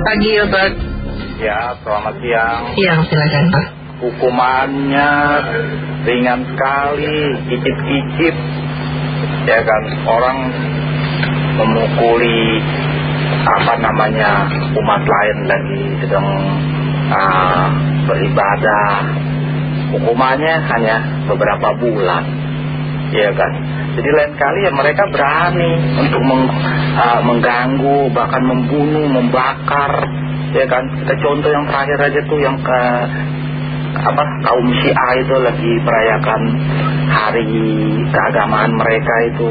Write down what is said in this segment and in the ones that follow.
Pagi Robert. Ya, selamat siang. Siang, silakan Pak. Hukumannya ringan sekali, kicip-kicip. Ya kan, orang memukuli apa namanya umat lain lagi sedang uh, beribadah. Hukumannya hanya beberapa bulan. Ya kan. Jadi lain kali ya mereka berani untuk meng, uh, mengganggu, bahkan membunuh, membakar. Ya kan. Kita contoh yang terakhir aja tuh yang ke apa kaum Syiah itu lagi merayakan hari keagamaan mereka itu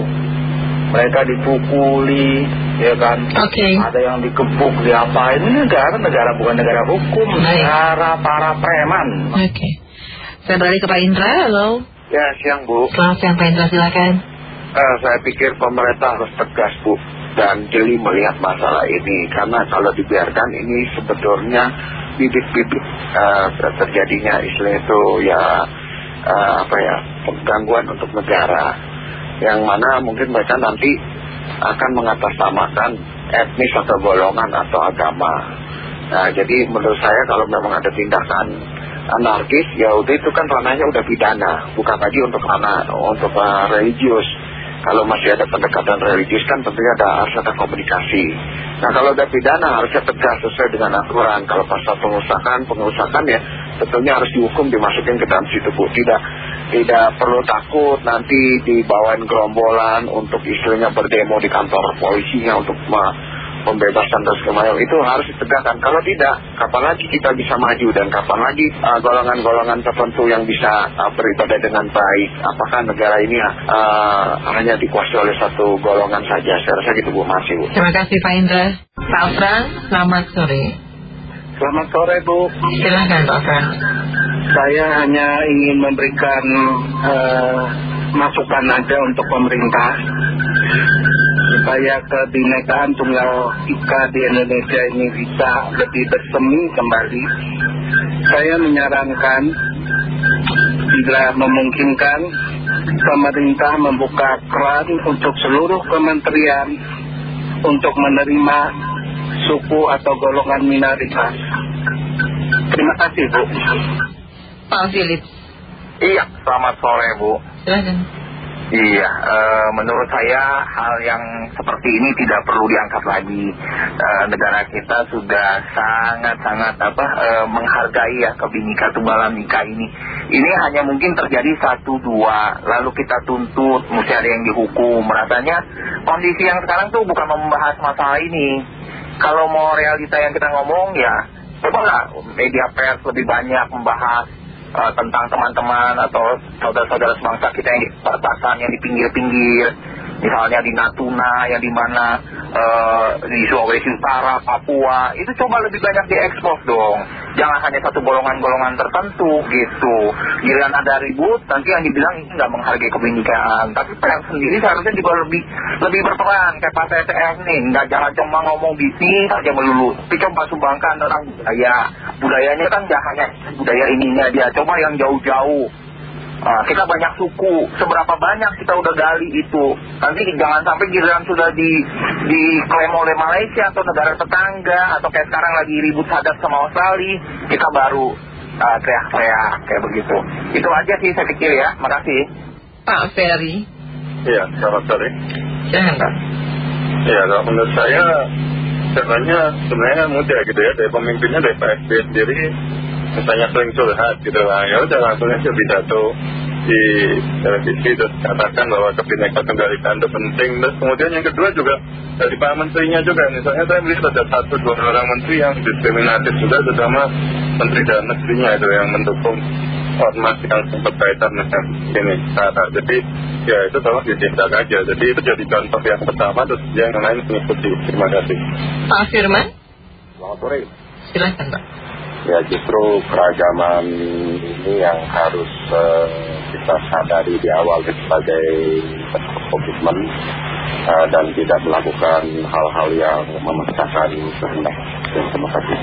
mereka dipukuli ya kan Oke. ada yang dikepuk diapain ini negara negara bukan negara hukum Baik. negara para preman Oke. Saya balik ke Pak Indra, halo. Ya siang Bu, Selamat siang Pak Indra, silakan. Eh, saya pikir pemerintah harus tegas Bu dan jeli melihat masalah ini karena kalau dibiarkan ini sebetulnya bibit-bibit eh, terjadinya istilah itu ya eh, apa ya gangguan untuk negara yang mana mungkin mereka nanti akan mengatasnamakan etnis atau golongan atau agama. Nah, jadi menurut saya kalau memang ada tindakan anarkis, ya udah itu kan ranahnya udah pidana, bukan lagi untuk ranah untuk uh, religius. Kalau masih ada pendekatan religius kan tentunya ada harus ada komunikasi. Nah kalau ada pidana harusnya tegas sesuai dengan aturan. Kalau pasal pengusahaan, pengusahaan ya tentunya harus dihukum dimasukin ke dalam situ bu. Tidak tidak perlu takut nanti dibawain gerombolan untuk istilahnya berdemo di kantor polisinya untuk pembebasan segala macam itu harus ditegakkan. Kalau tidak, kapan lagi kita bisa maju dan kapan lagi uh, golongan-golongan tertentu yang bisa uh, beribadah dengan baik? Apakah negara ini uh, hanya dikuasai oleh satu golongan saja? Saya rasa gitu Bu, masih Bu. Terima kasih Pak Indra. Pak Fran, selamat sore. Selamat sore Bu, Silakan Pak Fran. saya hanya ingin memberikan eh, masukan aja untuk pemerintah supaya kebinekaan tunggal ika di Indonesia ini bisa lebih bersemi kembali. Saya menyarankan bila memungkinkan pemerintah membuka keran untuk seluruh kementerian untuk menerima suku atau golongan minoritas. Terima kasih Bu. Pak Philip, iya selamat sore bu silakan. Iya, eh, menurut saya hal yang seperti ini tidak perlu diangkat lagi. Eh, negara kita sudah sangat-sangat apa eh, menghargai ya kebinika tunggalan nikah ini. Ini hanya mungkin terjadi satu dua, lalu kita tuntut, mesti ada yang dihukum. Rasanya kondisi yang sekarang tuh bukan membahas masalah ini. Kalau mau realita yang kita ngomong ya, cobalah media pers lebih banyak membahas uh, tentang teman-teman atau saudara-saudara sebangsa kita yang di perbatasan, yang di pinggir-pinggir, misalnya di Natuna, yang di mana uh, di Sulawesi Utara, Papua, itu coba lebih banyak diekspos dong. Jangan hanya satu golongan-golongan tertentu gitu. Giliran ada ribut, nanti yang dibilang ini nggak menghargai kebinekaan. Tapi pers sendiri seharusnya juga lebih lebih berperan kayak Pak TTF nih. Nggak jangan cuma ngomong bisnis aja melulu. Tapi coba sumbangkan tentang budaya. Budayanya kan jangan hanya budaya ininya dia. Coba yang jauh-jauh. Nah, kita banyak suku, seberapa banyak kita udah gali itu. Nanti jangan sampai giliran sudah di diklaim oleh Malaysia atau negara tetangga atau kayak sekarang lagi ribut hadap sama Australia, kita baru ah, teriak-teriak kayak begitu. Itu aja sih saya pikir ya. Makasih. Pak Ferry, Iya, selamat sore. silakan Pak. Ya, kalau menurut saya caranya sebenarnya mudah gitu ya. Dari pemimpinnya dari Pak SBY sendiri misalnya sering curhat gitu lah. Ya udah langsung aja pidato di televisi terus katakan bahwa kebinekaan tunggal ika itu penting. Terus kemudian yang kedua juga dari Pak Menterinya juga. Misalnya saya melihat ada satu dua orang menteri yang diskriminatif juga terutama Menteri Dalam Negerinya itu yang mendukung ormas yang berkaitan dengan ini cara. Jadi ya itu tolong ditindak aja. Jadi itu jadi contoh yang pertama terus yang lain mengikuti. Terima kasih. Pak Firman, Selamat sore. silakan Pak. Ya justru keragaman ini yang harus eh, kita sadari di awal sebagai komitmen eh, dan tidak melakukan hal-hal yang memaksakan kehendak. Terima kasih.